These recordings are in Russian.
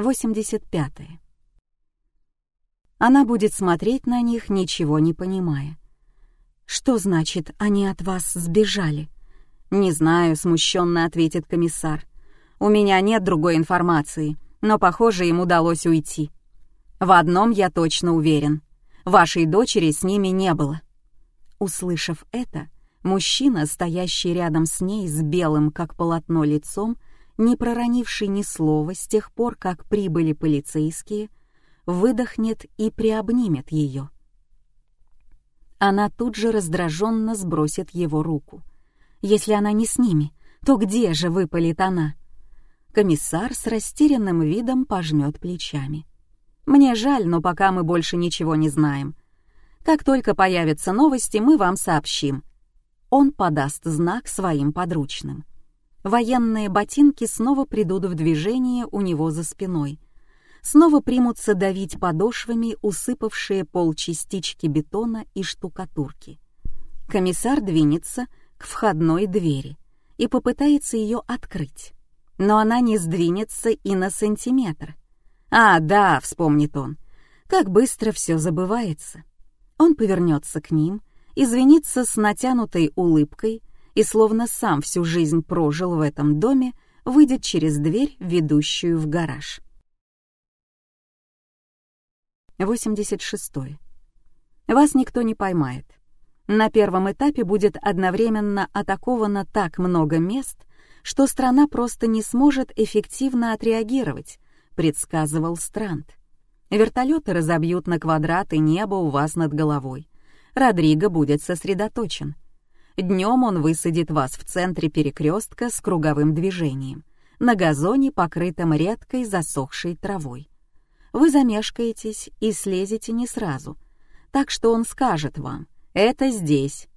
85. Она будет смотреть на них, ничего не понимая. «Что значит, они от вас сбежали?» «Не знаю», — смущенно ответит комиссар. «У меня нет другой информации, но, похоже, им удалось уйти. В одном я точно уверен. Вашей дочери с ними не было». Услышав это, мужчина, стоящий рядом с ней с белым, как полотно, лицом, не проронивший ни слова с тех пор, как прибыли полицейские, выдохнет и приобнимет ее. Она тут же раздраженно сбросит его руку. Если она не с ними, то где же выпалит она? Комиссар с растерянным видом пожмет плечами. «Мне жаль, но пока мы больше ничего не знаем. Как только появятся новости, мы вам сообщим». Он подаст знак своим подручным. Военные ботинки снова придут в движение у него за спиной. Снова примутся давить подошвами усыпавшие пол частички бетона и штукатурки. Комиссар двинется к входной двери и попытается ее открыть. Но она не сдвинется и на сантиметр. «А, да», — вспомнит он, — «как быстро все забывается». Он повернется к ним, извинится с натянутой улыбкой и, словно сам всю жизнь прожил в этом доме, выйдет через дверь, ведущую в гараж. 86. Вас никто не поймает. На первом этапе будет одновременно атаковано так много мест, что страна просто не сможет эффективно отреагировать, предсказывал Странт. Вертолеты разобьют на квадраты небо у вас над головой. Родриго будет сосредоточен. Днем он высадит вас в центре перекрестка с круговым движением, на газоне, покрытом редкой засохшей травой. Вы замешкаетесь и слезете не сразу, так что он скажет вам «это здесь».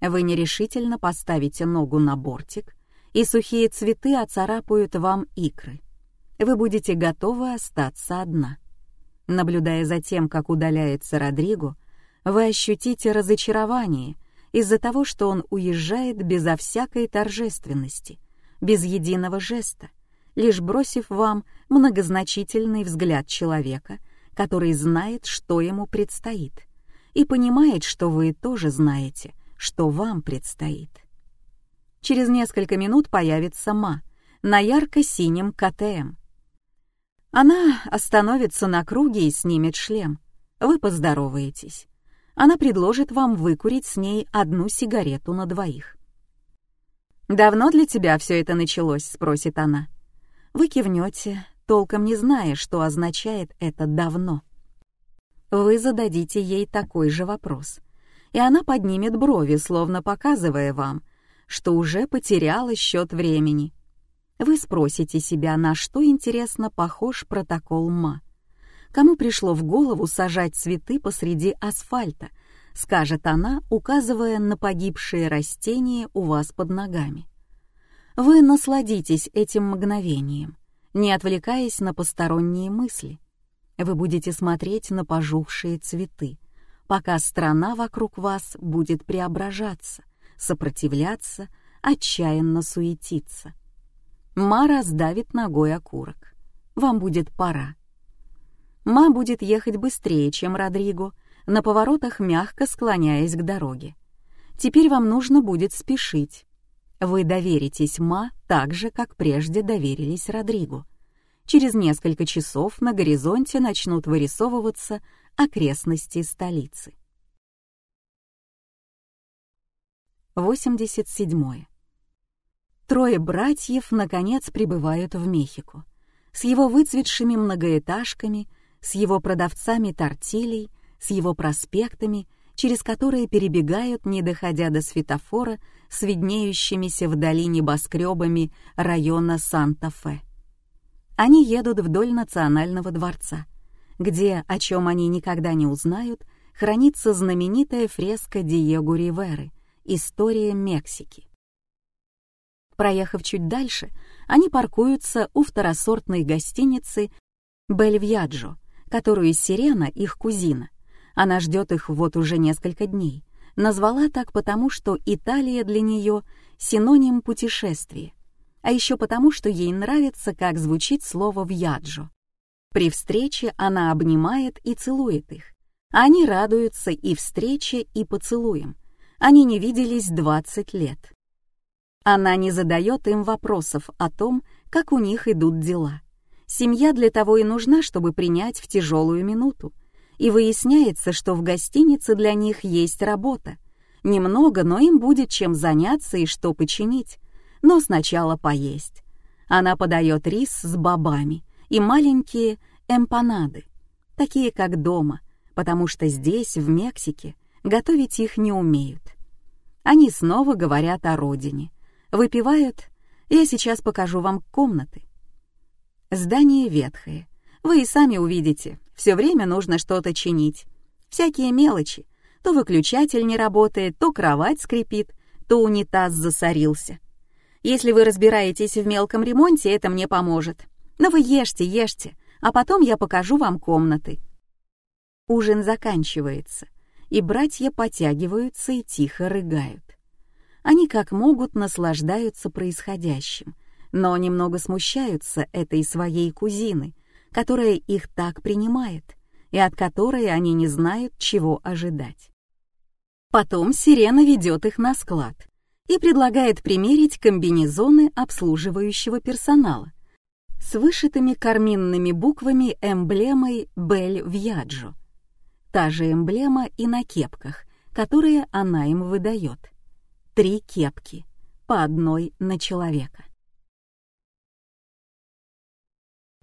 Вы нерешительно поставите ногу на бортик, и сухие цветы оцарапают вам икры. Вы будете готовы остаться одна. Наблюдая за тем, как удаляется Родриго, вы ощутите разочарование из-за того, что он уезжает безо всякой торжественности, без единого жеста, лишь бросив вам многозначительный взгляд человека, который знает, что ему предстоит, и понимает, что вы тоже знаете, что вам предстоит. Через несколько минут появится Ма на ярко-синем КТМ. Она остановится на круге и снимет шлем. Вы поздороваетесь она предложит вам выкурить с ней одну сигарету на двоих. «Давно для тебя все это началось?» — спросит она. Вы кивнете, толком не зная, что означает это «давно». Вы зададите ей такой же вопрос, и она поднимет брови, словно показывая вам, что уже потеряла счет времени. Вы спросите себя, на что, интересно, похож протокол МА. Кому пришло в голову сажать цветы посреди асфальта, скажет она, указывая на погибшие растения у вас под ногами. Вы насладитесь этим мгновением, не отвлекаясь на посторонние мысли. Вы будете смотреть на пожухшие цветы, пока страна вокруг вас будет преображаться, сопротивляться, отчаянно суетиться. Ма раздавит ногой окурок. Вам будет пора. Ма будет ехать быстрее, чем Родриго, на поворотах мягко склоняясь к дороге. Теперь вам нужно будет спешить. Вы доверитесь Ма так же, как прежде доверились Родриго. Через несколько часов на горизонте начнут вырисовываться окрестности столицы. 87. Трое братьев, наконец, прибывают в Мехико. С его выцветшими многоэтажками — с его продавцами тортилей, с его проспектами, через которые перебегают, не доходя до светофора, с виднеющимися вдали небоскребами района Санта-Фе. Они едут вдоль Национального дворца, где, о чем они никогда не узнают, хранится знаменитая фреска Диего Риверы «История Мексики». Проехав чуть дальше, они паркуются у второсортной гостиницы «Бельвьяджо», которую Сирена, их кузина, она ждет их вот уже несколько дней, назвала так потому, что Италия для нее синоним путешествия, а еще потому, что ей нравится, как звучит слово «вьяджо». При встрече она обнимает и целует их. Они радуются и встрече, и поцелуем. Они не виделись 20 лет. Она не задает им вопросов о том, как у них идут дела. Семья для того и нужна, чтобы принять в тяжелую минуту. И выясняется, что в гостинице для них есть работа. Немного, но им будет чем заняться и что починить. Но сначала поесть. Она подает рис с бобами и маленькие эмпанады, такие как дома, потому что здесь, в Мексике, готовить их не умеют. Они снова говорят о родине, выпивают. Я сейчас покажу вам комнаты. Здание ветхое. Вы и сами увидите, все время нужно что-то чинить. Всякие мелочи. То выключатель не работает, то кровать скрипит, то унитаз засорился. Если вы разбираетесь в мелком ремонте, это мне поможет. Но вы ешьте, ешьте, а потом я покажу вам комнаты. Ужин заканчивается, и братья потягиваются и тихо рыгают. Они как могут наслаждаются происходящим, но немного смущаются этой своей кузины, которая их так принимает и от которой они не знают, чего ожидать. Потом Сирена ведет их на склад и предлагает примерить комбинезоны обслуживающего персонала с вышитыми карминными буквами эмблемой «Бель Вьяджо», Та же эмблема и на кепках, которые она им выдает. Три кепки, по одной на человека.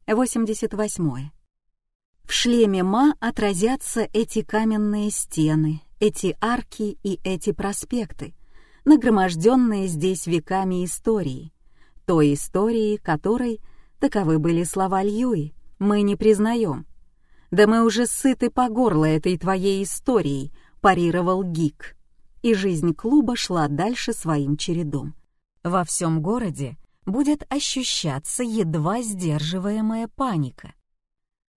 88. В шлеме Ма отразятся эти каменные стены, эти арки и эти проспекты, нагроможденные здесь веками истории, той истории, которой, таковы были слова Льюи, мы не признаем, «Да мы уже сыты по горло этой твоей историей», — парировал Гик. И жизнь клуба шла дальше своим чередом. Во всем городе будет ощущаться едва сдерживаемая паника.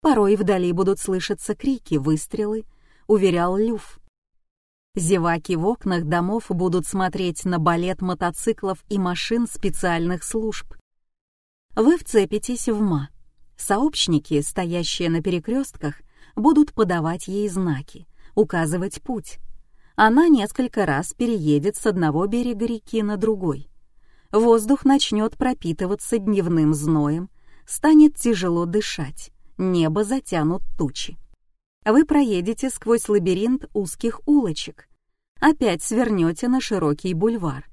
Порой вдали будут слышаться крики, выстрелы, уверял Люф. Зеваки в окнах домов будут смотреть на балет мотоциклов и машин специальных служб. Вы вцепитесь в ма. Сообщники, стоящие на перекрестках, будут подавать ей знаки, указывать путь. Она несколько раз переедет с одного берега реки на другой. Воздух начнет пропитываться дневным зноем, станет тяжело дышать, небо затянут тучи. Вы проедете сквозь лабиринт узких улочек, опять свернете на широкий бульвар,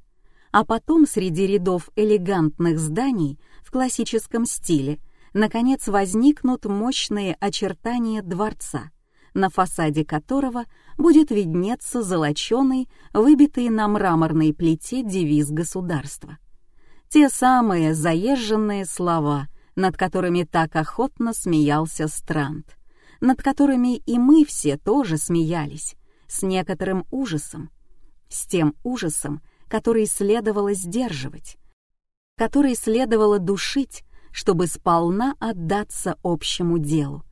а потом среди рядов элегантных зданий в классическом стиле – наконец возникнут мощные очертания дворца, на фасаде которого будет виднеться золоченый, выбитый на мраморной плите девиз государства. Те самые заезженные слова, над которыми так охотно смеялся Странт, над которыми и мы все тоже смеялись, с некоторым ужасом, с тем ужасом, который следовало сдерживать, который следовало душить, чтобы сполна отдаться общему делу.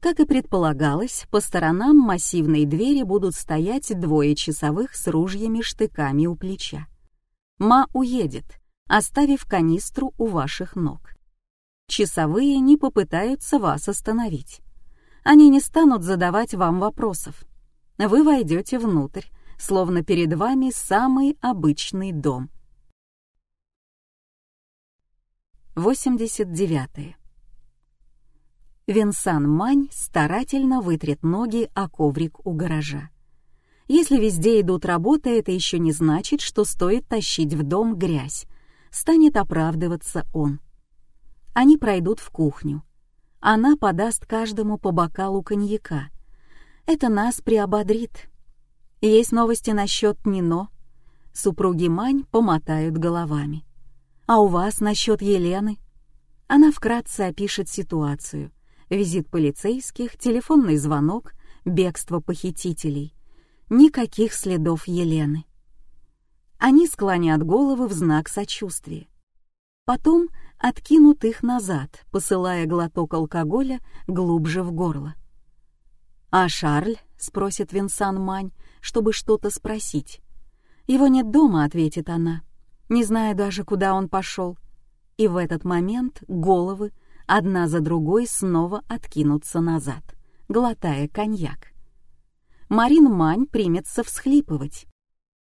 Как и предполагалось, по сторонам массивной двери будут стоять двое часовых с ружьями-штыками у плеча. Ма уедет, оставив канистру у ваших ног. Часовые не попытаются вас остановить. Они не станут задавать вам вопросов. Вы войдете внутрь, словно перед вами самый обычный дом — 89. Винсан Мань старательно вытрет ноги о коврик у гаража. Если везде идут работы, это еще не значит, что стоит тащить в дом грязь. Станет оправдываться он. Они пройдут в кухню. Она подаст каждому по бокалу коньяка. Это нас приободрит. Есть новости насчет Нино. Супруги Мань помотают головами. А у вас насчет Елены? Она вкратце опишет ситуацию. Визит полицейских, телефонный звонок, бегство похитителей. Никаких следов Елены. Они склонят головы в знак сочувствия. Потом откинут их назад, посылая глоток алкоголя глубже в горло. «А Шарль?» — спросит Винсан Мань, чтобы что-то спросить. «Его нет дома», — ответит она не зная даже, куда он пошел. И в этот момент головы, одна за другой снова откинутся назад, глотая коньяк. Марин Мань примется всхлипывать,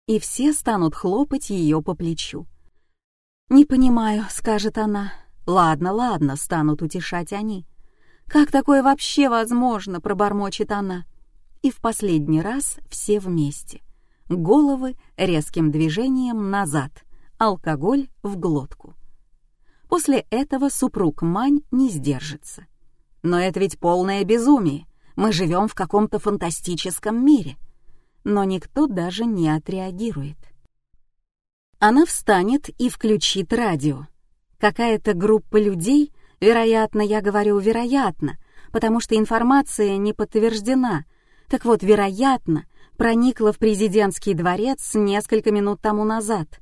и все станут хлопать ее по плечу. «Не понимаю», — скажет она. «Ладно, ладно», — станут утешать они. «Как такое вообще возможно?» — пробормочет она. И в последний раз все вместе. Головы резким движением назад, алкоголь в глотку. После этого супруг Мань не сдержится. Но это ведь полное безумие. Мы живем в каком-то фантастическом мире. Но никто даже не отреагирует. Она встанет и включит радио. Какая-то группа людей, вероятно, я говорю вероятно, потому что информация не подтверждена. Так вот, вероятно, проникла в президентский дворец несколько минут тому назад.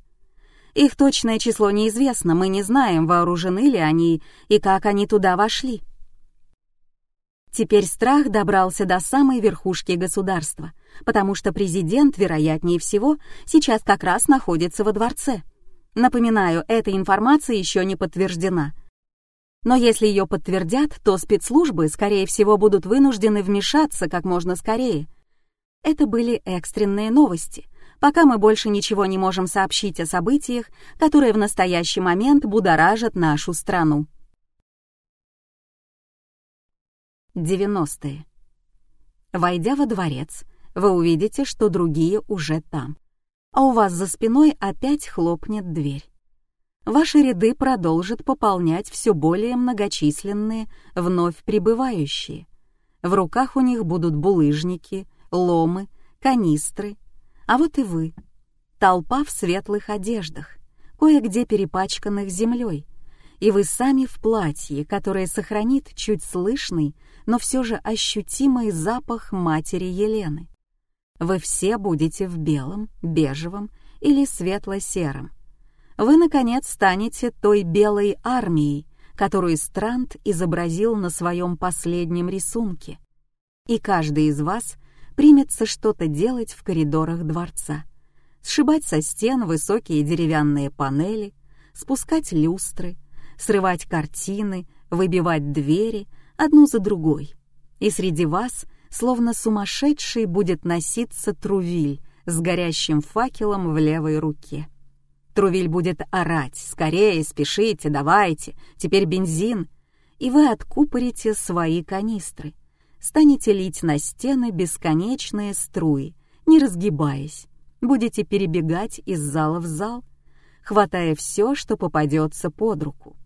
Их точное число неизвестно, мы не знаем, вооружены ли они и как они туда вошли. Теперь страх добрался до самой верхушки государства, потому что президент, вероятнее всего, сейчас как раз находится во дворце. Напоминаю, эта информация еще не подтверждена. Но если ее подтвердят, то спецслужбы, скорее всего, будут вынуждены вмешаться как можно скорее. Это были экстренные новости — пока мы больше ничего не можем сообщить о событиях, которые в настоящий момент будоражат нашу страну. 90-е. Войдя во дворец, вы увидите, что другие уже там, а у вас за спиной опять хлопнет дверь. Ваши ряды продолжат пополнять все более многочисленные вновь прибывающие. В руках у них будут булыжники, ломы, канистры, а вот и вы. Толпа в светлых одеждах, кое-где перепачканных землей, и вы сами в платье, которое сохранит чуть слышный, но все же ощутимый запах матери Елены. Вы все будете в белом, бежевом или светло-сером. Вы, наконец, станете той белой армией, которую Странт изобразил на своем последнем рисунке. И каждый из вас — примется что-то делать в коридорах дворца. Сшибать со стен высокие деревянные панели, спускать люстры, срывать картины, выбивать двери одну за другой. И среди вас, словно сумасшедший, будет носиться Трувиль с горящим факелом в левой руке. Трувиль будет орать «Скорее, спешите, давайте, теперь бензин!» И вы откупорите свои канистры — станете лить на стены бесконечные струи, не разгибаясь, будете перебегать из зала в зал, хватая все, что попадется под руку.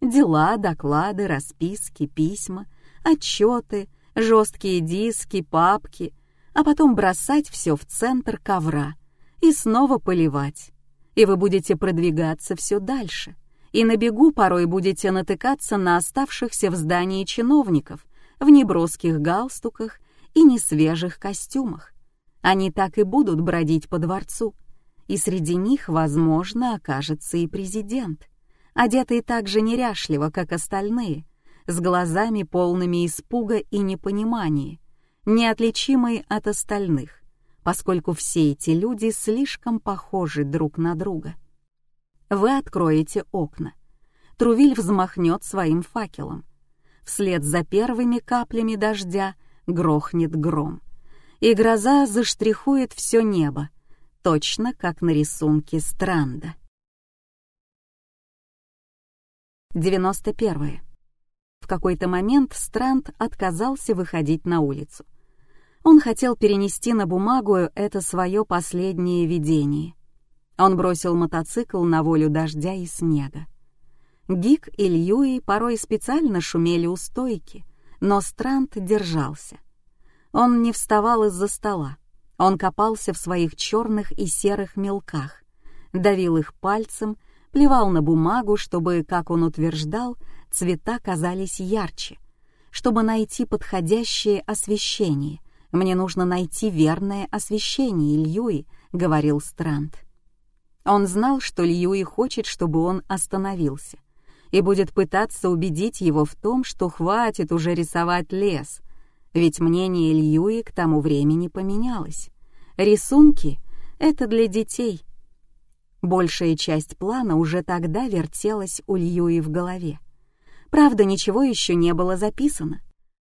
Дела, доклады, расписки, письма, отчеты, жесткие диски, папки, а потом бросать все в центр ковра и снова поливать. И вы будете продвигаться все дальше. И на бегу порой будете натыкаться на оставшихся в здании чиновников, в неброских галстуках и несвежих костюмах. Они так и будут бродить по дворцу, и среди них, возможно, окажется и президент, одетый так же неряшливо, как остальные, с глазами полными испуга и непонимания, неотличимый от остальных, поскольку все эти люди слишком похожи друг на друга. Вы откроете окна. Трувиль взмахнет своим факелом вслед за первыми каплями дождя грохнет гром, и гроза заштрихует все небо, точно как на рисунке Странда. 91. Какой-то момент Странд отказался выходить на улицу. Он хотел перенести на бумагу это свое последнее видение. Он бросил мотоцикл на волю дождя и снега. Гик и Льюи порой специально шумели у стойки, но Странт держался. Он не вставал из-за стола. Он копался в своих черных и серых мелках, давил их пальцем, плевал на бумагу, чтобы, как он утверждал, цвета казались ярче. Чтобы найти подходящее освещение, мне нужно найти верное освещение, Льюи, — говорил Странт. Он знал, что Льюи хочет, чтобы он остановился — и будет пытаться убедить его в том, что хватит уже рисовать лес, ведь мнение Льюи к тому времени поменялось. Рисунки — это для детей. Большая часть плана уже тогда вертелась у Льюи в голове. Правда, ничего еще не было записано.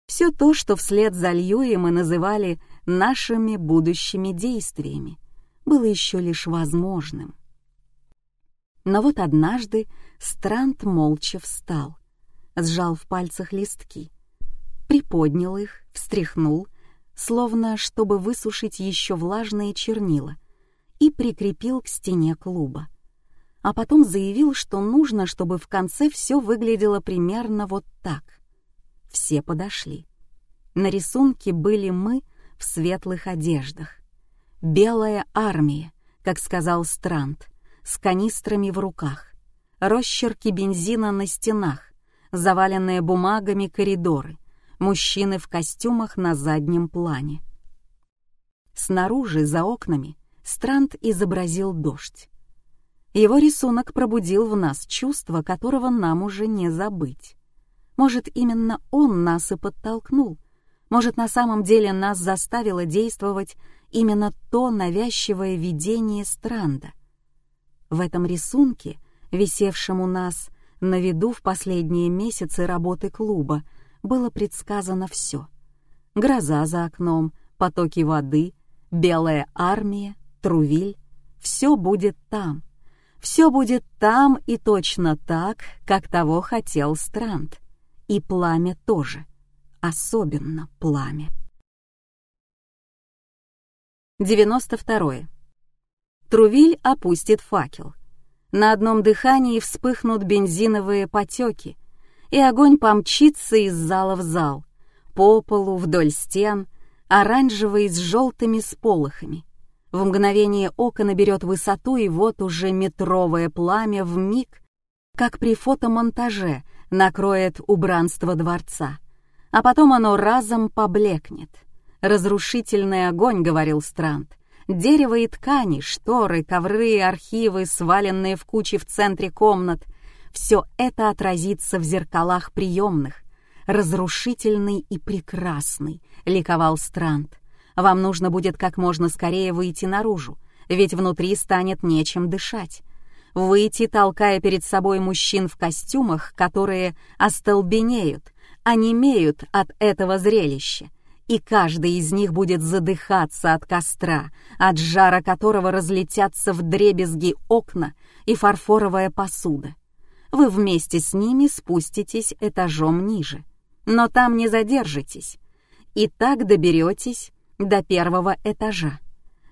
Все то, что вслед за Льюи мы называли нашими будущими действиями, было еще лишь возможным. Но вот однажды Странт молча встал, сжал в пальцах листки, приподнял их, встряхнул, словно чтобы высушить еще влажные чернила, и прикрепил к стене клуба. А потом заявил, что нужно, чтобы в конце все выглядело примерно вот так. Все подошли. На рисунке были мы в светлых одеждах. Белая армия, как сказал Странт, с канистрами в руках, росчерки бензина на стенах, заваленные бумагами коридоры, мужчины в костюмах на заднем плане. Снаружи, за окнами, Странт изобразил дождь. Его рисунок пробудил в нас чувство, которого нам уже не забыть. Может, именно он нас и подтолкнул. Может, на самом деле нас заставило действовать именно то навязчивое видение Странда. В этом рисунке, висевшем у нас на виду в последние месяцы работы клуба, было предсказано все. Гроза за окном, потоки воды, белая армия, Трувиль. Все будет там. Все будет там и точно так, как того хотел Странт. И пламя тоже. Особенно пламя. 92. Трувиль опустит факел. На одном дыхании вспыхнут бензиновые потеки, и огонь помчится из зала в зал, по полу, вдоль стен, оранжевый с желтыми сполохами. В мгновение ока наберет высоту, и вот уже метровое пламя в миг, как при фотомонтаже, накроет убранство дворца. А потом оно разом поблекнет. «Разрушительный огонь», — говорил Странт. «Дерево и ткани, шторы, ковры, архивы, сваленные в кучи в центре комнат — все это отразится в зеркалах приемных. Разрушительный и прекрасный, ликовал Странт. Вам нужно будет как можно скорее выйти наружу, ведь внутри станет нечем дышать. Выйти, толкая перед собой мужчин в костюмах, которые остолбенеют, онемеют от этого зрелища, и каждый из них будет задыхаться от костра, от жара которого разлетятся в дребезги окна и фарфоровая посуда вы вместе с ними спуститесь этажом ниже. Но там не задержитесь. И так доберетесь до первого этажа.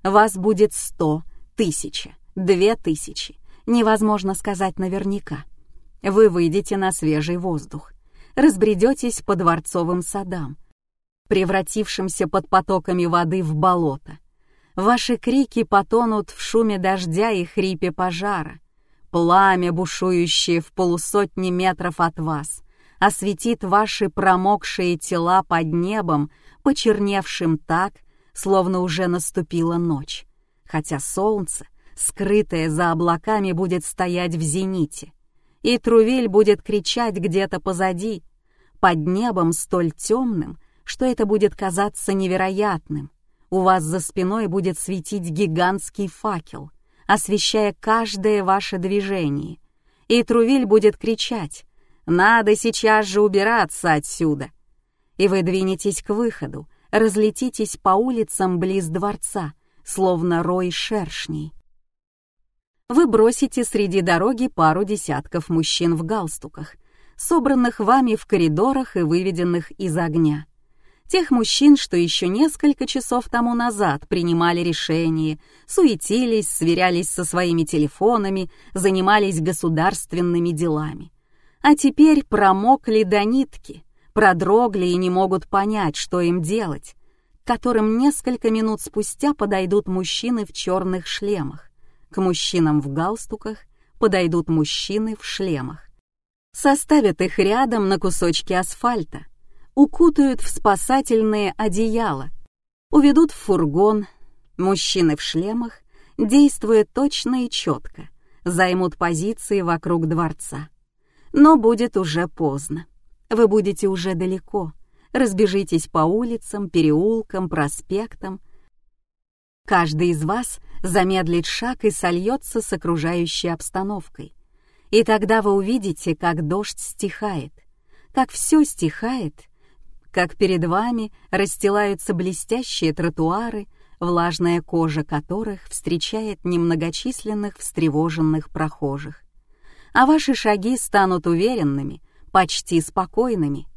Вас будет сто, тысяча, две тысячи. Невозможно сказать наверняка. Вы выйдете на свежий воздух, разбредетесь по дворцовым садам, превратившимся под потоками воды в болото. Ваши крики потонут в шуме дождя и хрипе пожара — Пламя, бушующее в полусотни метров от вас, осветит ваши промокшие тела под небом, почерневшим так, словно уже наступила ночь, хотя солнце, скрытое за облаками, будет стоять в зените, и Трувиль будет кричать где-то позади, под небом столь темным, что это будет казаться невероятным. У вас за спиной будет светить гигантский факел — освещая каждое ваше движение. И Трувиль будет кричать «Надо сейчас же убираться отсюда!» И вы двинетесь к выходу, разлетитесь по улицам близ дворца, словно рой шершней. Вы бросите среди дороги пару десятков мужчин в галстуках, собранных вами в коридорах и выведенных из огня тех мужчин, что еще несколько часов тому назад принимали решения, суетились, сверялись со своими телефонами, занимались государственными делами. А теперь промокли до нитки, продрогли и не могут понять, что им делать, к которым несколько минут спустя подойдут мужчины в черных шлемах, к мужчинам в галстуках подойдут мужчины в шлемах. Составят их рядом на кусочки асфальта — укутают в спасательные одеяла, уведут в фургон. Мужчины в шлемах, действуя точно и четко, займут позиции вокруг дворца. Но будет уже поздно. Вы будете уже далеко. Разбежитесь по улицам, переулкам, проспектам. Каждый из вас замедлит шаг и сольется с окружающей обстановкой. И тогда вы увидите, как дождь стихает — как все стихает, как перед вами расстилаются блестящие тротуары, влажная кожа которых встречает немногочисленных встревоженных прохожих. А ваши шаги станут уверенными, почти спокойными.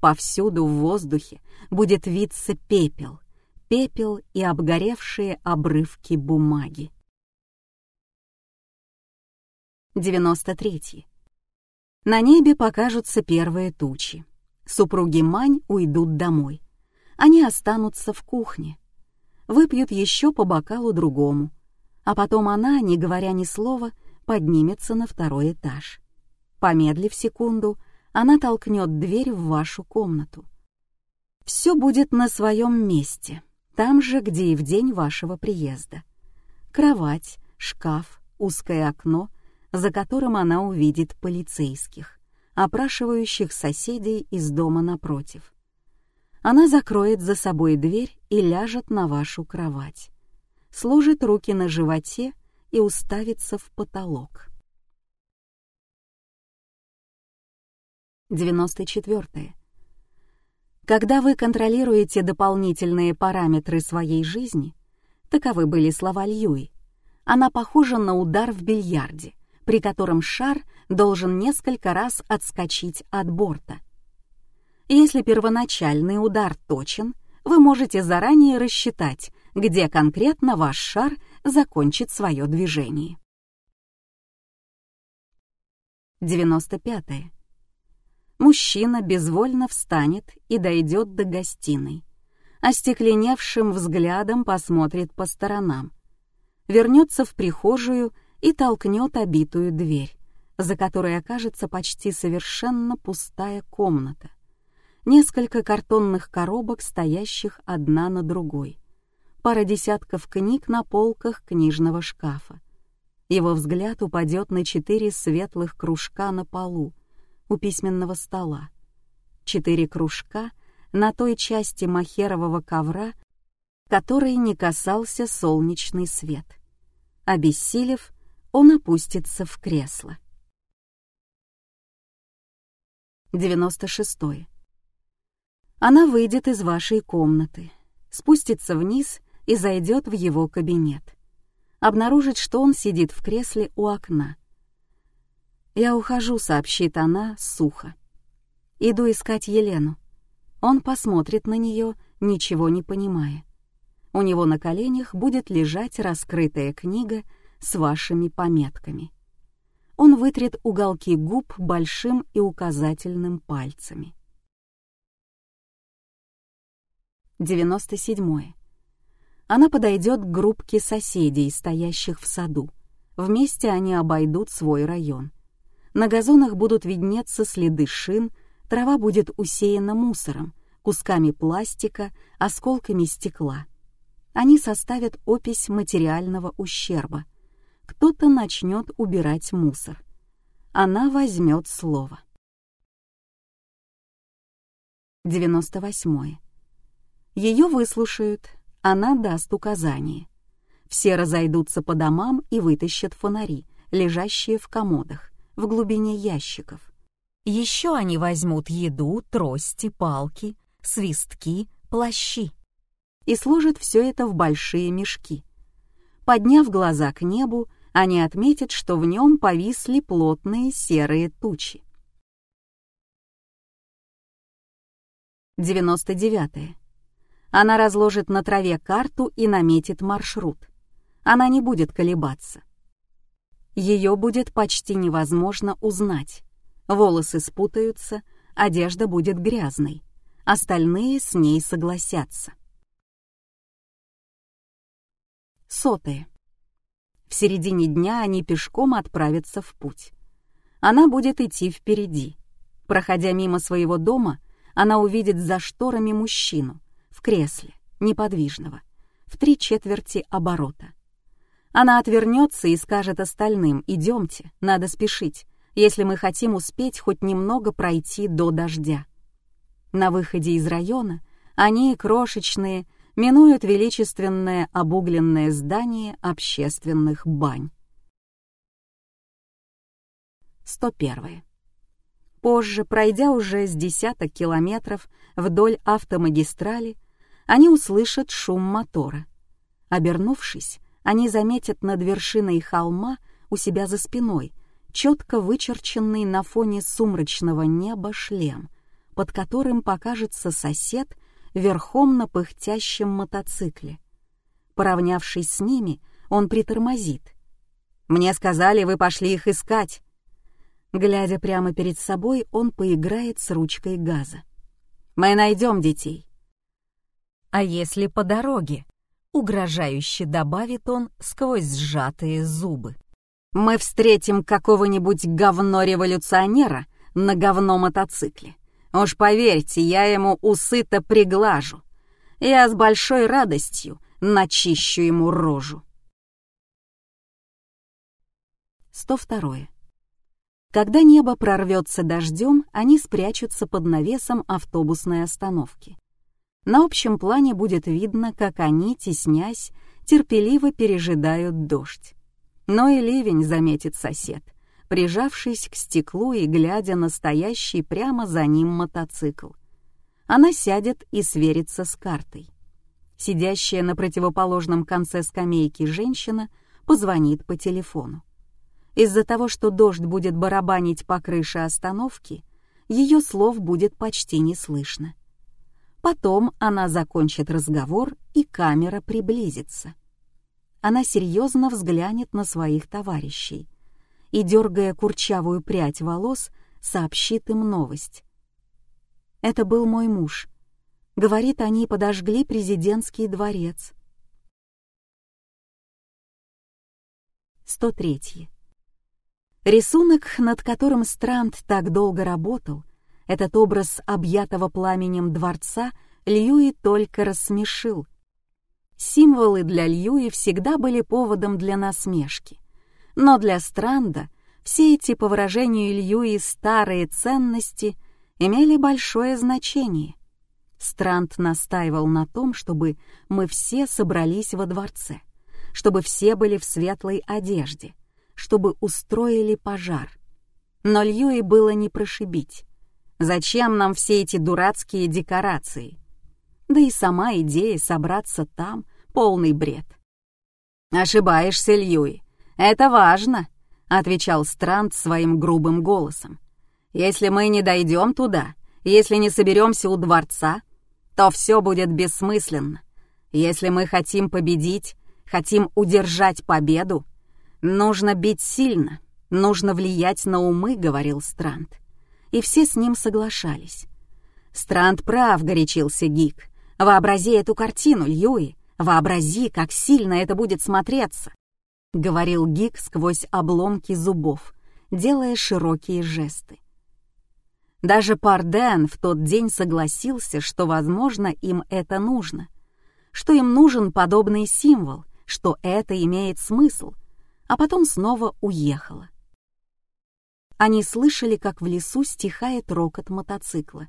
Повсюду в воздухе будет виться пепел, пепел и обгоревшие обрывки бумаги. 93. На небе покажутся первые тучи. Супруги Мань уйдут домой. Они останутся в кухне выпьют еще по бокалу другому, а потом она, не говоря ни слова, поднимется на второй этаж. Помедлив секунду, она толкнет дверь в вашу комнату. Все будет на своем месте, там же, где и в день вашего приезда. Кровать, шкаф, узкое окно, за которым она увидит полицейских, опрашивающих соседей из дома напротив. Она закроет за собой дверь и ляжет на вашу кровать, сложит руки на животе и уставится в потолок. 94. Когда вы контролируете дополнительные параметры своей жизни, таковы были слова Льюи, она похожа на удар в бильярде, при котором шар должен несколько раз отскочить от борта — если первоначальный удар точен, вы можете заранее рассчитать, где конкретно ваш шар закончит свое движение. 95. -е. Мужчина безвольно встанет и дойдет до гостиной. Остекленевшим взглядом посмотрит по сторонам. Вернется в прихожую и толкнет обитую дверь, за которой окажется почти совершенно пустая комната несколько картонных коробок, стоящих одна на другой, пара десятков книг на полках книжного шкафа. Его взгляд упадет на четыре светлых кружка на полу у письменного стола. Четыре кружка на той части махерового ковра, которой не касался солнечный свет. Обессилев, он опустится в кресло. 96. -е. Она выйдет из вашей комнаты, спустится вниз и зайдет в его кабинет. Обнаружит, что он сидит в кресле у окна. «Я ухожу», — сообщит она сухо. «Иду искать Елену». Он посмотрит на нее, ничего не понимая. У него на коленях будет лежать раскрытая книга с вашими пометками. Он вытрет уголки губ большим и указательным пальцами. 97. Она подойдет к группке соседей, стоящих в саду. Вместе они обойдут свой район. На газонах будут виднеться следы шин, трава будет усеяна мусором, кусками пластика, осколками стекла. Они составят опись материального ущерба. Кто-то начнет убирать мусор. Она возьмет слово. 98. Ее выслушают, она даст указания. Все разойдутся по домам и вытащат фонари, лежащие в комодах, в глубине ящиков. Еще они возьмут еду, трости, палки, свистки, плащи и сложат все это в большие мешки. Подняв глаза к небу, они отметят, что в нем повисли плотные серые тучи. 99. Она разложит на траве карту и наметит маршрут. Она не будет колебаться. Ее будет почти невозможно узнать. Волосы спутаются, одежда будет грязной. Остальные с ней согласятся. Сотые. В середине дня они пешком отправятся в путь. Она будет идти впереди. Проходя мимо своего дома, она увидит за шторами мужчину — в кресле, неподвижного, в три четверти оборота. Она отвернется и скажет остальным «Идемте, надо спешить, если мы хотим успеть хоть немного пройти до дождя». На выходе из района они, крошечные, минуют величественное обугленное здание общественных бань. 101. Позже, пройдя уже с десяток километров вдоль автомагистрали, они услышат шум мотора. Обернувшись, они заметят над вершиной холма у себя за спиной четко вычерченный на фоне сумрачного неба шлем, под которым покажется сосед верхом на пыхтящем мотоцикле. Поравнявшись с ними, он притормозит. «Мне сказали, вы пошли их искать». Глядя прямо перед собой, он поиграет с ручкой газа. «Мы найдем детей». «А если по дороге?» — угрожающе добавит он сквозь сжатые зубы. «Мы встретим какого-нибудь говно-революционера на говно-мотоцикле. Уж поверьте, я ему усы-то приглажу. Я с большой радостью начищу ему рожу». 102. Когда небо прорвется дождем, они спрячутся под навесом автобусной остановки. На общем плане будет видно, как они, теснясь, терпеливо пережидают дождь. Но и ливень заметит сосед, прижавшись к стеклу и глядя на стоящий прямо за ним мотоцикл. Она сядет и сверится с картой. Сидящая на противоположном конце скамейки женщина позвонит по телефону. Из-за того, что дождь будет барабанить по крыше остановки, ее слов будет почти не слышно. Потом она закончит разговор, и камера приблизится. Она серьезно взглянет на своих товарищей и, дергая курчавую прядь волос, сообщит им новость. «Это был мой муж», — говорит, они подожгли президентский дворец. 103. Рисунок, над которым Странт так долго работал, этот образ объятого пламенем дворца Льюи только рассмешил. Символы для Льюи всегда были поводом для насмешки. Но для Странда все эти, по выражению Льюи, старые ценности имели большое значение. Странд настаивал на том, чтобы мы все собрались во дворце, чтобы все были в светлой одежде — чтобы устроили пожар. Но Льюи было не прошибить. Зачем нам все эти дурацкие декорации? Да и сама идея собраться там — полный бред. «Ошибаешься, Льюи. Это важно», — отвечал Странт своим грубым голосом. «Если мы не дойдем туда, если не соберемся у дворца, то все будет бессмысленно. Если мы хотим победить, хотим удержать победу, «Нужно бить сильно, нужно влиять на умы», — говорил Странт. И все с ним соглашались. «Странт прав», — горячился Гик. «Вообрази эту картину, Льюи. Вообрази, как сильно это будет смотреться», — говорил Гик сквозь обломки зубов, делая широкие жесты. Даже Парден в тот день согласился, что, возможно, им это нужно, что им нужен подобный символ, что это имеет смысл, а потом снова уехала. Они слышали, как в лесу стихает рокот мотоцикла.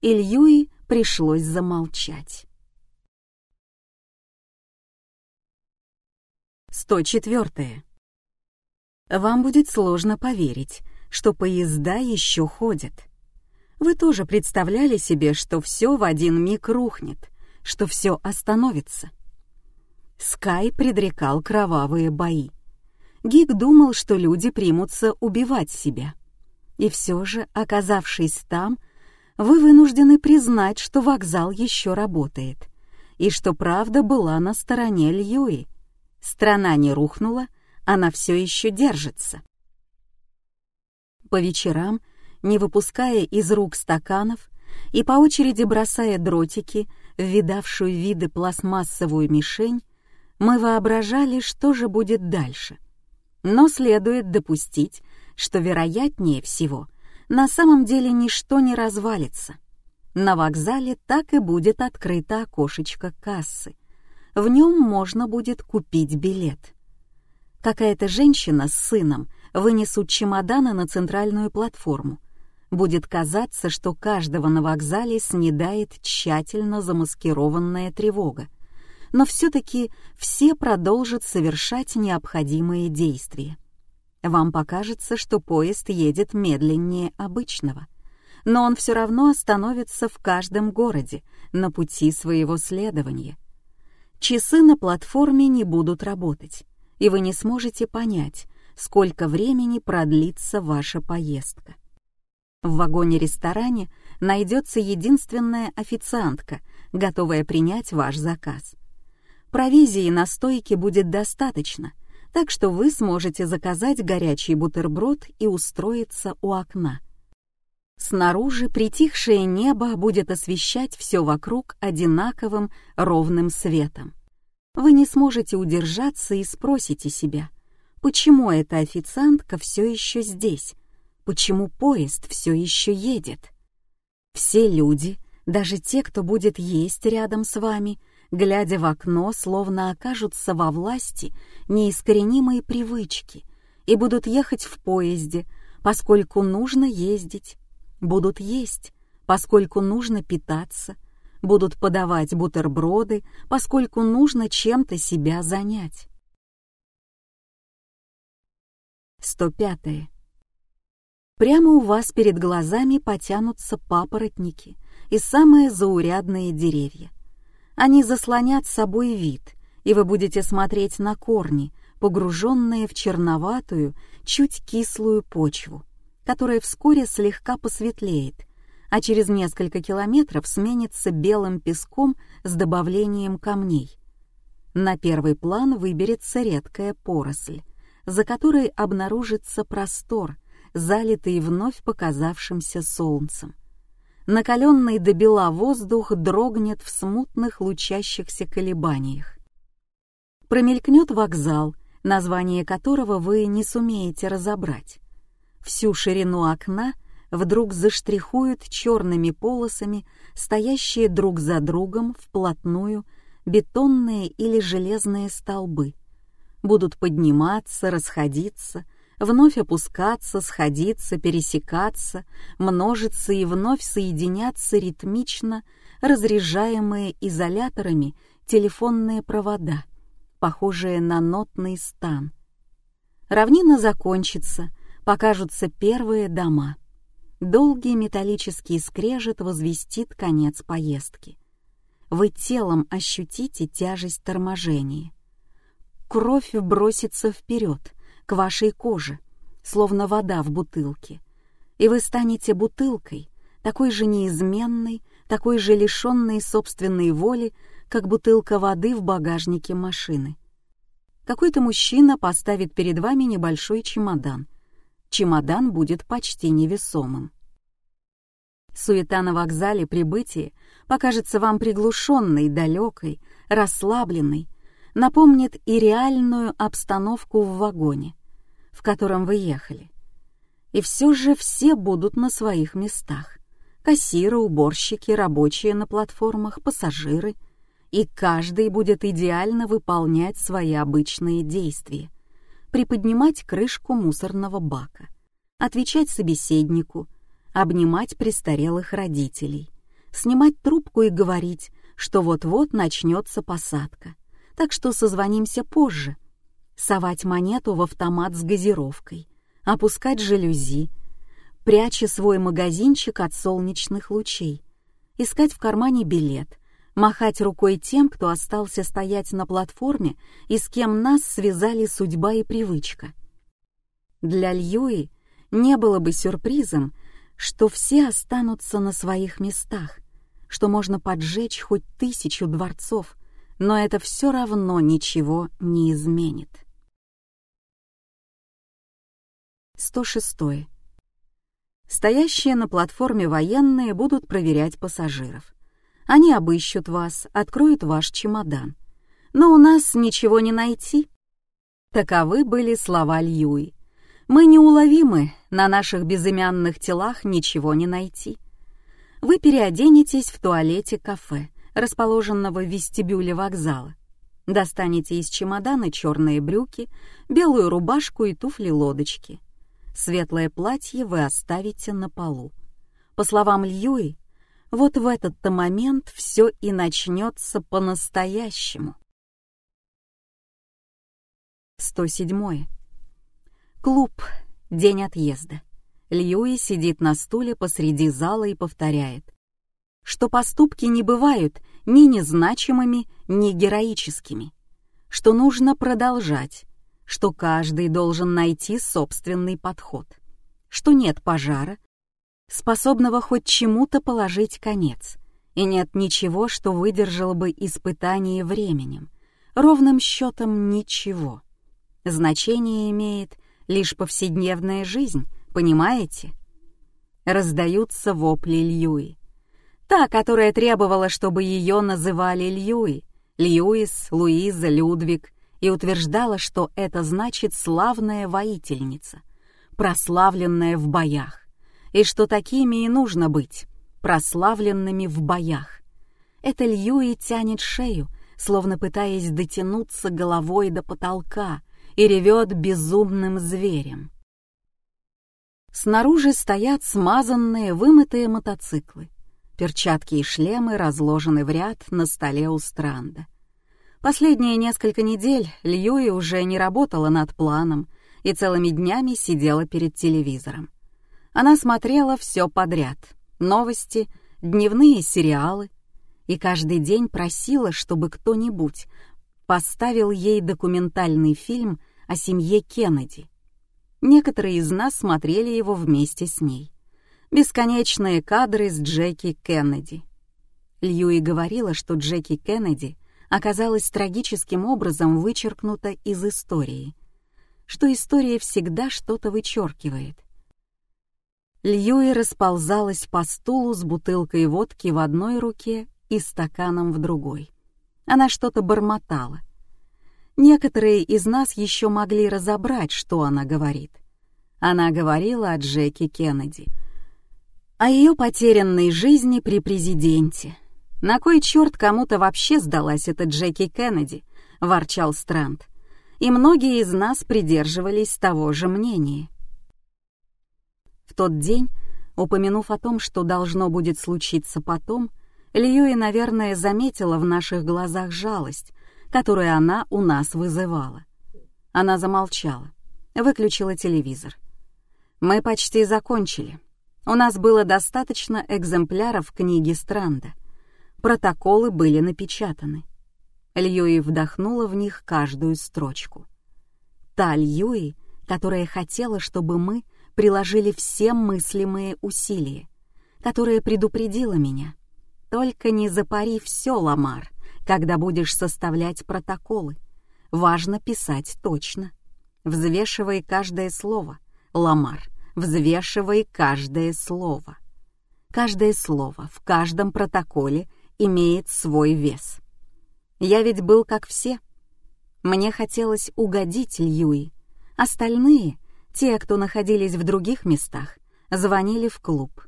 И Льюи пришлось замолчать. 104. Вам будет сложно поверить, что поезда еще ходят. Вы тоже представляли себе, что все в один миг рухнет, что все остановится. Скай предрекал кровавые бои. Гик думал, что люди примутся убивать себя. И все же, оказавшись там, вы вынуждены признать, что вокзал еще работает, и что правда была на стороне Льюи. Страна не рухнула, она все еще держится. По вечерам, не выпуская из рук стаканов и по очереди бросая дротики в видавшую виды пластмассовую мишень, мы воображали, что же будет дальше — но следует допустить, что вероятнее всего на самом деле ничто не развалится. На вокзале так и будет открыто окошечко кассы. В нем можно будет купить билет. Какая-то женщина с сыном вынесут чемоданы на центральную платформу. Будет казаться, что каждого на вокзале снедает тщательно замаскированная тревога но все-таки все продолжат совершать необходимые действия. Вам покажется, что поезд едет медленнее обычного, но он все равно остановится в каждом городе на пути своего следования. Часы на платформе не будут работать, и вы не сможете понять, сколько времени продлится ваша поездка. В вагоне-ресторане найдется единственная официантка, готовая принять ваш заказ. Провизии на стойке будет достаточно, так что вы сможете заказать горячий бутерброд и устроиться у окна. Снаружи притихшее небо будет освещать все вокруг одинаковым ровным светом. Вы не сможете удержаться и спросите себя, почему эта официантка все еще здесь, почему поезд все еще едет. Все люди, даже те, кто будет есть рядом с вами, глядя в окно, словно окажутся во власти неискоренимой привычки и будут ехать в поезде, поскольку нужно ездить, будут есть, поскольку нужно питаться, будут подавать бутерброды, поскольку нужно чем-то себя занять. 105. Прямо у вас перед глазами потянутся папоротники и самые заурядные деревья. Они заслонят собой вид, и вы будете смотреть на корни, погруженные в черноватую, чуть кислую почву, которая вскоре слегка посветлеет, а через несколько километров сменится белым песком с добавлением камней. На первый план выберется редкая поросль, за которой обнаружится простор, залитый вновь показавшимся солнцем накаленный до бела воздух дрогнет в смутных лучащихся колебаниях. Промелькнет вокзал, название которого вы не сумеете разобрать. Всю ширину окна вдруг заштрихуют черными полосами, стоящие друг за другом вплотную бетонные или железные столбы. Будут подниматься, расходиться — вновь опускаться, сходиться, пересекаться, множиться и вновь соединяться ритмично, разряжаемые изоляторами телефонные провода, похожие на нотный стан. Равнина закончится, покажутся первые дома. Долгий металлический скрежет возвестит конец поездки. Вы телом ощутите тяжесть торможения. Кровь бросится вперед — к вашей коже, словно вода в бутылке. И вы станете бутылкой, такой же неизменной, такой же лишенной собственной воли, как бутылка воды в багажнике машины. Какой-то мужчина поставит перед вами небольшой чемодан. Чемодан будет почти невесомым. Суета на вокзале прибытия покажется вам приглушенной, далекой, расслабленной, напомнит и реальную обстановку в вагоне в котором вы ехали. И все же все будут на своих местах. Кассиры, уборщики, рабочие на платформах, пассажиры. И каждый будет идеально выполнять свои обычные действия. Приподнимать крышку мусорного бака, отвечать собеседнику, обнимать престарелых родителей, снимать трубку и говорить, что вот-вот начнется посадка, так что созвонимся позже — совать монету в автомат с газировкой, опускать жалюзи, пряча свой магазинчик от солнечных лучей, искать в кармане билет, махать рукой тем, кто остался стоять на платформе и с кем нас связали судьба и привычка. Для Льюи не было бы сюрпризом, что все останутся на своих местах, что можно поджечь хоть тысячу дворцов, но это все равно ничего не изменит. 106. Стоящие на платформе военные будут проверять пассажиров. Они обыщут вас, откроют ваш чемодан. Но у нас ничего не найти. Таковы были слова Льюи. Мы неуловимы, на наших безымянных телах ничего не найти. Вы переоденетесь в туалете кафе, расположенного в вестибюле вокзала. Достанете из чемодана черные брюки, белую рубашку и туфли-лодочки. Светлое платье вы оставите на полу. По словам Льюи, вот в этот-то момент все и начнется по-настоящему. 107. К Клуб. День отъезда. Льюи сидит на стуле посреди зала и повторяет, что поступки не бывают ни незначимыми, ни героическими, что нужно продолжать, что каждый должен найти собственный подход, что нет пожара, способного хоть чему-то положить конец, и нет ничего, что выдержало бы испытание временем, ровным счетом ничего. Значение имеет лишь повседневная жизнь, понимаете? Раздаются вопли Льюи. Та, которая требовала, чтобы ее называли Льюи, Льюис, Луиза, Людвиг, и утверждала, что это значит «славная воительница», прославленная в боях, и что такими и нужно быть, прославленными в боях. Это Льюи тянет шею, словно пытаясь дотянуться головой до потолка, и ревет безумным зверем. Снаружи стоят смазанные, вымытые мотоциклы. Перчатки и шлемы разложены в ряд на столе у Странда. Последние несколько недель Льюи уже не работала над планом и целыми днями сидела перед телевизором. Она смотрела все подряд — новости, дневные сериалы, и каждый день просила, чтобы кто-нибудь поставил ей документальный фильм о семье Кеннеди. Некоторые из нас смотрели его вместе с ней. Бесконечные кадры с Джеки Кеннеди. Льюи говорила, что Джеки Кеннеди оказалась трагическим образом вычеркнута из истории, что история всегда что-то вычеркивает. Льюи расползалась по стулу с бутылкой водки в одной руке и стаканом в другой. Она что-то бормотала. Некоторые из нас еще могли разобрать, что она говорит. Она говорила о Джеки Кеннеди, о ее потерянной жизни при президенте. «На кой черт кому-то вообще сдалась эта Джеки Кеннеди?» — ворчал Странт. И многие из нас придерживались того же мнения. В тот день, упомянув о том, что должно будет случиться потом, Льюи, наверное, заметила в наших глазах жалость, которую она у нас вызывала. Она замолчала, выключила телевизор. Мы почти закончили. У нас было достаточно экземпляров книги Странда. Протоколы были напечатаны. Льюи вдохнула в них каждую строчку. Та Льюи, которая хотела, чтобы мы приложили все мыслимые усилия, которая предупредила меня. Только не запари все, Ламар, когда будешь составлять протоколы. Важно писать точно. Взвешивай каждое слово, Ламар, взвешивай каждое слово. Каждое слово в каждом протоколе имеет свой вес. Я ведь был как все. Мне хотелось угодить Льюи. Остальные, те, кто находились в других местах, звонили в клуб.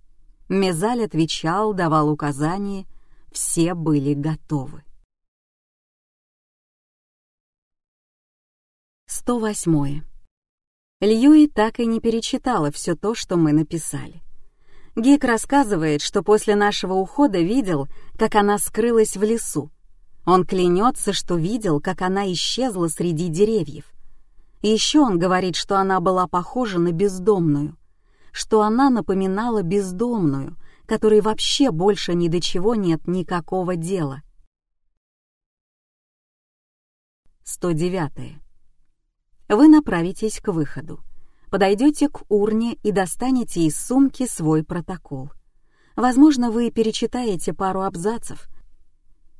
Мезаль отвечал, давал указания, все были готовы. 108. Льюи так и не перечитала все то, что мы написали. Гик рассказывает, что после нашего ухода видел, как она скрылась в лесу. Он клянется, что видел, как она исчезла среди деревьев. Еще он говорит, что она была похожа на бездомную, что она напоминала бездомную, которой вообще больше ни до чего нет никакого дела. 109. Вы направитесь к выходу. Подойдете к урне и достанете из сумки свой протокол. Возможно, вы перечитаете пару абзацев.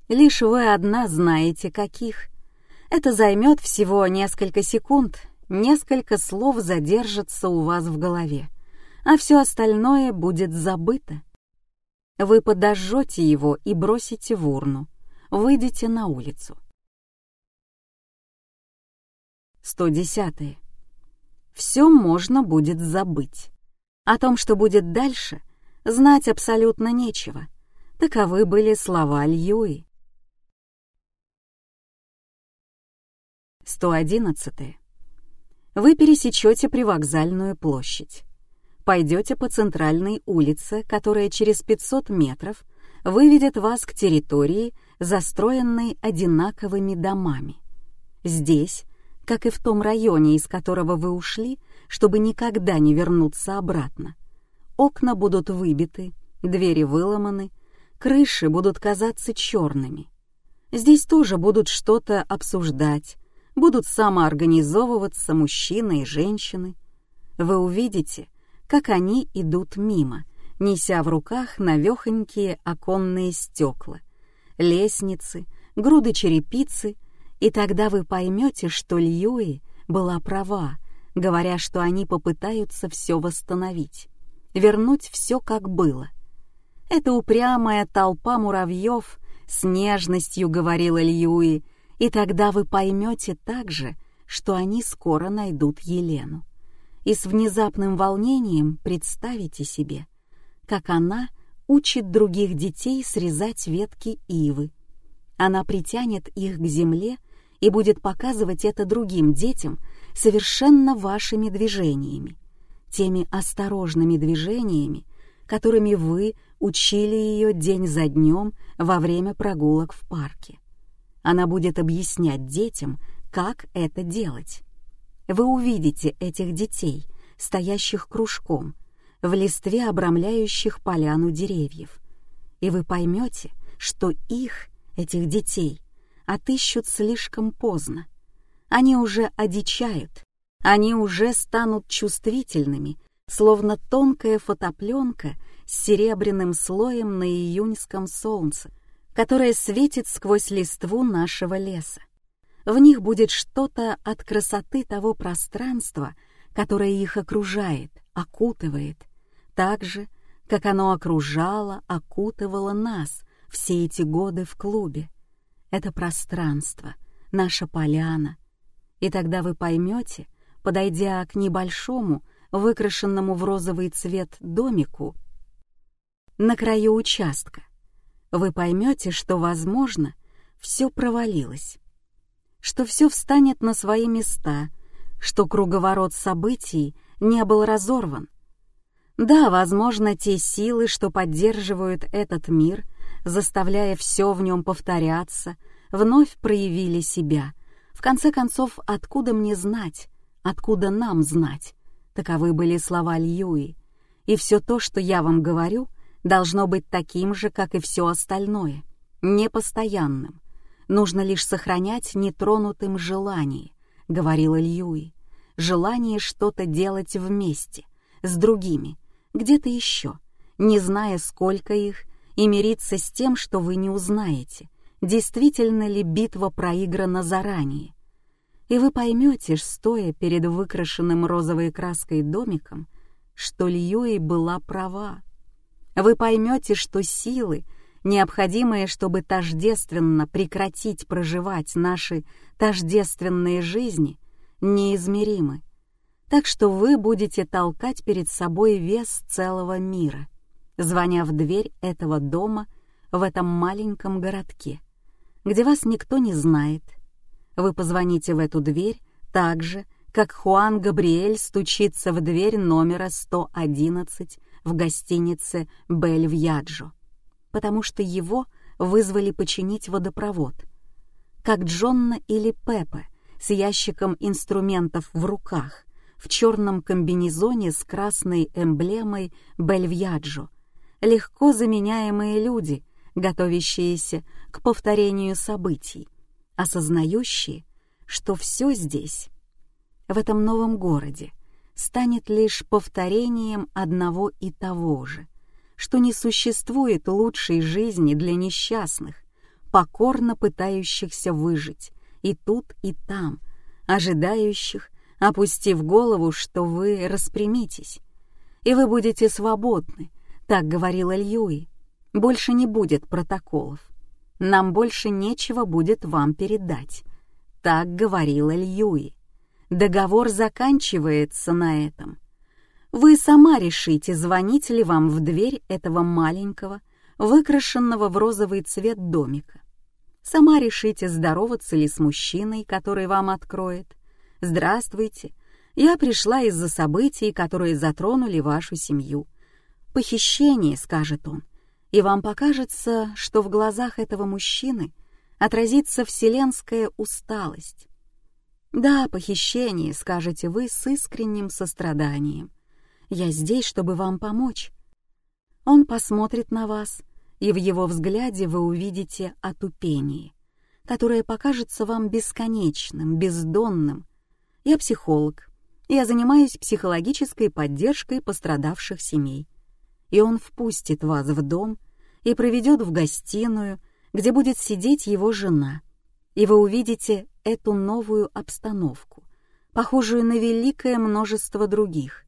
Лишь вы одна знаете, каких. Это займет всего несколько секунд, несколько слов задержатся у вас в голове, а все остальное будет забыто. Вы подожжете его и бросите в урну, выйдете на улицу. 110. Все можно будет забыть. О том, что будет дальше, знать абсолютно нечего. Таковы были слова Льюи. 111. Вы пересечете привокзальную площадь. Пойдете по центральной улице, которая через 500 метров выведет вас к территории, застроенной одинаковыми домами. Здесь как и в том районе, из которого вы ушли, чтобы никогда не вернуться обратно. Окна будут выбиты, двери выломаны, крыши будут казаться черными. Здесь тоже будут что-то обсуждать, будут самоорганизовываться мужчины и женщины. Вы увидите, как они идут мимо, неся в руках навехонькие оконные стекла, лестницы, груды черепицы, и тогда вы поймете, что Льюи была права, говоря, что они попытаются все восстановить, вернуть все как было. Эта упрямая толпа муравьев с нежностью говорила Льюи, и тогда вы поймете также, что они скоро найдут Елену. И с внезапным волнением представите себе, как она учит других детей срезать ветки ивы. Она притянет их к земле и будет показывать это другим детям совершенно вашими движениями, теми осторожными движениями, которыми вы учили ее день за днем во время прогулок в парке. Она будет объяснять детям, как это делать. Вы увидите этих детей, стоящих кружком, в листве обрамляющих поляну деревьев, и вы поймете, что их, этих детей, отыщут слишком поздно. Они уже одичают, они уже станут чувствительными, словно тонкая фотопленка с серебряным слоем на июньском солнце, которое светит сквозь листву нашего леса. В них будет что-то от красоты того пространства, которое их окружает, окутывает, так же, как оно окружало, окутывало нас все эти годы в клубе это пространство, наша поляна. И тогда вы поймете, подойдя к небольшому, выкрашенному в розовый цвет домику на краю участка, вы поймете, что, возможно, все провалилось, что все встанет на свои места, что круговорот событий не был разорван. Да, возможно, те силы, что поддерживают этот мир — заставляя все в нем повторяться, вновь проявили себя. В конце концов, откуда мне знать, откуда нам знать? Таковы были слова Льюи. И все то, что я вам говорю, должно быть таким же, как и все остальное, непостоянным. Нужно лишь сохранять нетронутым желание, говорила Льюи. Желание что-то делать вместе, с другими, где-то еще, не зная, сколько их и мириться с тем, что вы не узнаете, действительно ли битва проиграна заранее. И вы поймете, стоя перед выкрашенным розовой краской домиком, что Льюи была права. Вы поймете, что силы, необходимые, чтобы тождественно прекратить проживать наши тождественные жизни, неизмеримы. Так что вы будете толкать перед собой вес целого мира — звоня в дверь этого дома в этом маленьком городке, где вас никто не знает. Вы позвоните в эту дверь так же, как Хуан Габриэль стучится в дверь номера 111 в гостинице Бельвьяджо, потому что его вызвали починить водопровод. Как Джонна или Пепе с ящиком инструментов в руках, в черном комбинезоне с красной эмблемой Бельвьяджо — легко заменяемые люди, готовящиеся к повторению событий, осознающие, что все здесь, в этом новом городе, станет лишь повторением одного и того же, что не существует лучшей жизни для несчастных, покорно пытающихся выжить и тут, и там, ожидающих, опустив голову, что вы распрямитесь, и вы будете свободны, так говорила Льюи. Больше не будет протоколов. Нам больше нечего будет вам передать. Так говорила Льюи. Договор заканчивается на этом. Вы сама решите, звонить ли вам в дверь этого маленького, выкрашенного в розовый цвет домика. Сама решите, здороваться ли с мужчиной, который вам откроет. «Здравствуйте, я пришла из-за событий, которые затронули вашу семью похищение», — скажет он, и вам покажется, что в глазах этого мужчины отразится вселенская усталость. Да, похищение, скажете вы с искренним состраданием. Я здесь, чтобы вам помочь. Он посмотрит на вас, и в его взгляде вы увидите отупение, которое покажется вам бесконечным, бездонным. Я психолог. Я занимаюсь психологической поддержкой пострадавших семей. И он впустит вас в дом и проведет в гостиную, где будет сидеть его жена. И вы увидите эту новую обстановку, похожую на великое множество других.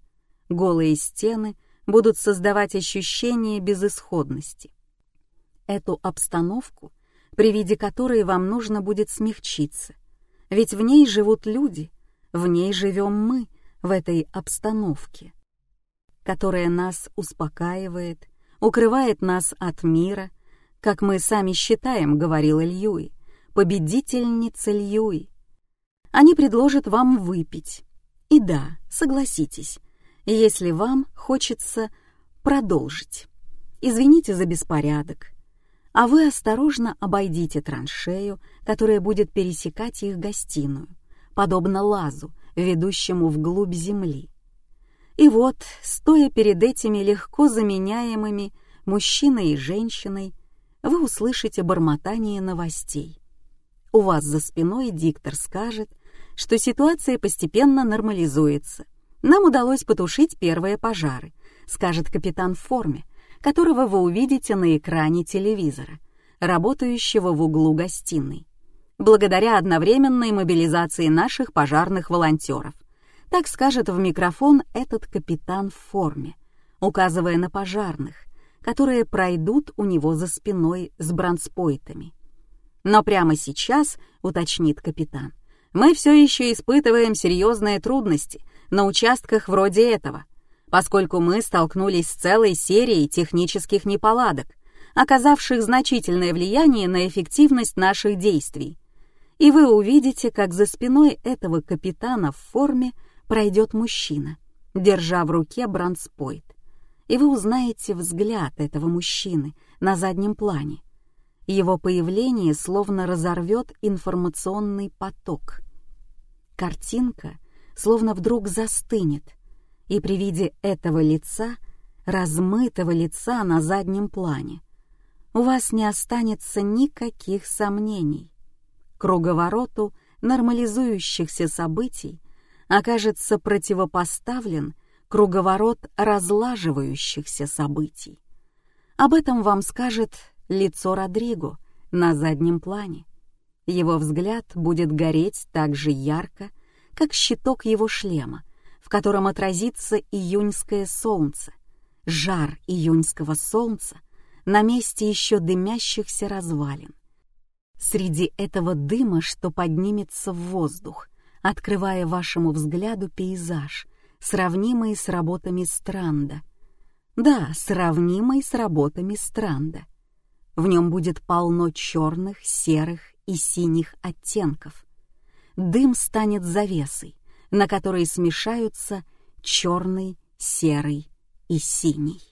Голые стены будут создавать ощущение безысходности. Эту обстановку, при виде которой вам нужно будет смягчиться, ведь в ней живут люди, в ней живем мы, в этой обстановке, которая нас успокаивает, укрывает нас от мира, как мы сами считаем, говорила Льюи, победительница Льюи. Они предложат вам выпить. И да, согласитесь, если вам хочется продолжить. Извините за беспорядок, а вы осторожно обойдите траншею, которая будет пересекать их гостиную, подобно лазу, ведущему вглубь земли. И вот, стоя перед этими легко заменяемыми мужчиной и женщиной, вы услышите бормотание новостей. У вас за спиной диктор скажет, что ситуация постепенно нормализуется. Нам удалось потушить первые пожары, скажет капитан в форме, которого вы увидите на экране телевизора, работающего в углу гостиной, благодаря одновременной мобилизации наших пожарных волонтеров. Так скажет в микрофон этот капитан в форме, указывая на пожарных, которые пройдут у него за спиной с бронспойтами. Но прямо сейчас, уточнит капитан, мы все еще испытываем серьезные трудности на участках вроде этого, поскольку мы столкнулись с целой серией технических неполадок, оказавших значительное влияние на эффективность наших действий. И вы увидите, как за спиной этого капитана в форме пройдет мужчина, держа в руке бронспойт. И вы узнаете взгляд этого мужчины на заднем плане, его появление словно разорвет информационный поток. Картинка словно вдруг застынет, и при виде этого лица, размытого лица на заднем плане, у вас не останется никаких сомнений. Круговороту нормализующихся событий окажется противопоставлен круговорот разлаживающихся событий. Об этом вам скажет лицо Родриго на заднем плане. Его взгляд будет гореть так же ярко, как щиток его шлема, в котором отразится июньское солнце, жар июньского солнца на месте еще дымящихся развалин. Среди этого дыма, что поднимется в воздух, открывая вашему взгляду пейзаж, сравнимый с работами Странда. Да, сравнимый с работами Странда. В нем будет полно черных, серых и синих оттенков. Дым станет завесой, на которой смешаются черный, серый и синий.